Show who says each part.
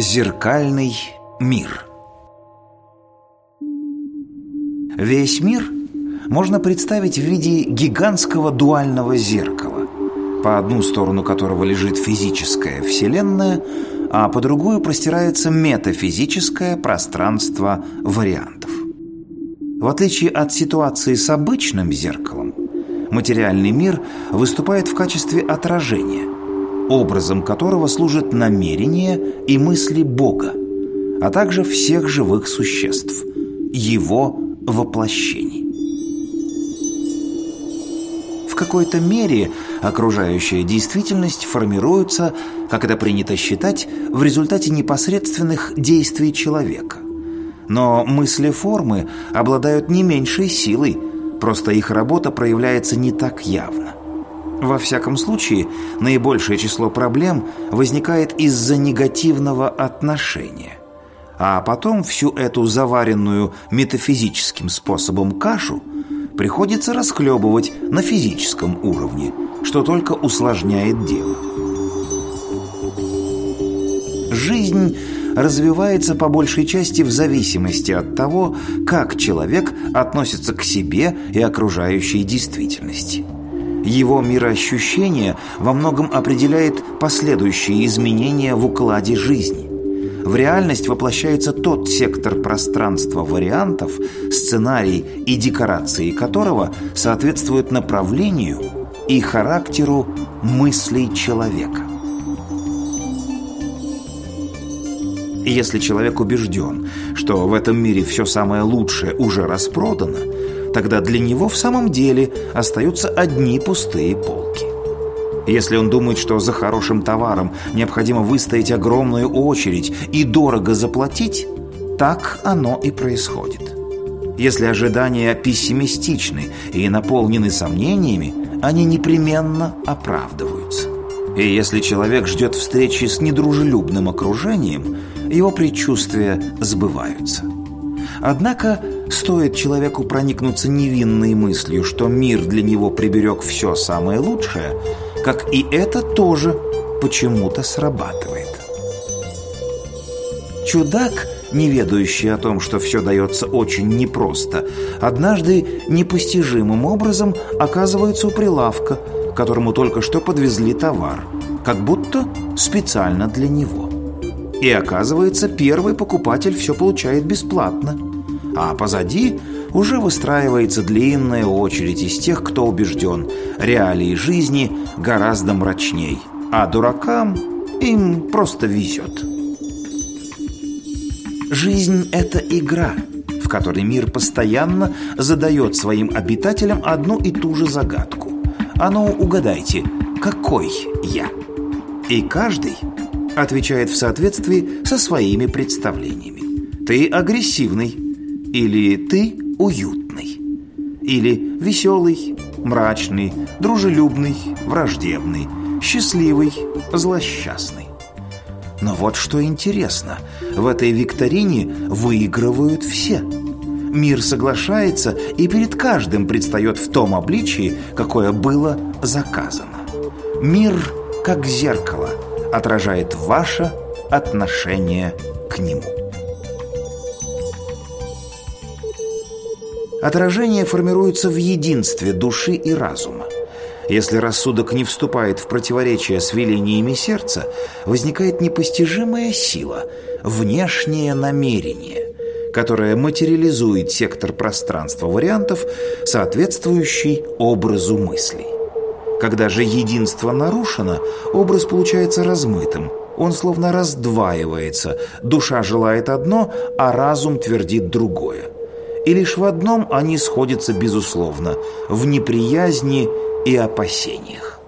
Speaker 1: Зеркальный мир Весь мир можно представить в виде гигантского дуального зеркала, по одну сторону которого лежит физическая Вселенная, а по другую простирается метафизическое пространство вариантов. В отличие от ситуации с обычным зеркалом, материальный мир выступает в качестве отражения, образом которого служат намерения и мысли Бога, а также всех живых существ, его воплощений. В какой-то мере окружающая действительность формируется, как это принято считать, в результате непосредственных действий человека. Но мысли формы обладают не меньшей силой, просто их работа проявляется не так явно. Во всяком случае, наибольшее число проблем возникает из-за негативного отношения. А потом всю эту заваренную метафизическим способом кашу приходится расхлебывать на физическом уровне, что только усложняет дело. Жизнь развивается по большей части в зависимости от того, как человек относится к себе и окружающей действительности. Его мироощущение во многом определяет последующие изменения в укладе жизни. В реальность воплощается тот сектор пространства вариантов, сценарий и декорации которого соответствуют направлению и характеру мыслей человека. Если человек убежден, что в этом мире все самое лучшее уже распродано, тогда для него в самом деле остаются одни пустые полки. Если он думает, что за хорошим товаром необходимо выстоять огромную очередь и дорого заплатить, так оно и происходит. Если ожидания пессимистичны и наполнены сомнениями, они непременно оправдываются. И если человек ждет встречи с недружелюбным окружением, его предчувствия сбываются. Однако стоит человеку проникнуться невинной мыслью, что мир для него приберег все самое лучшее, как и это тоже почему-то срабатывает. Чудак, не ведающий о том, что все дается очень непросто, однажды непостижимым образом оказывается у прилавка, которому только что подвезли товар, как будто специально для него. И оказывается, первый покупатель все получает бесплатно. А позади уже выстраивается длинная очередь из тех, кто убежден, реалии жизни гораздо мрачней, а дуракам им просто везет. Жизнь – это игра, в которой мир постоянно задает своим обитателям одну и ту же загадку. А ну, угадайте, какой я? И каждый отвечает в соответствии со своими представлениями. Ты агрессивный или ты уютный. Или веселый, мрачный, дружелюбный, враждебный, счастливый, злосчастный. Но вот что интересно, в этой викторине выигрывают все. Мир соглашается и перед каждым предстает в том обличии, какое было заказано. Мир, как зеркало, отражает ваше отношение к нему. Отражение формируется в единстве души и разума. Если рассудок не вступает в противоречие с велениями сердца, возникает непостижимая сила, внешнее намерение, которое материализует сектор пространства вариантов, соответствующий образу мыслей. Когда же единство нарушено, образ получается размытым, он словно раздваивается, душа желает одно, а разум твердит другое. И лишь в одном они сходятся безусловно – в неприязни и опасениях.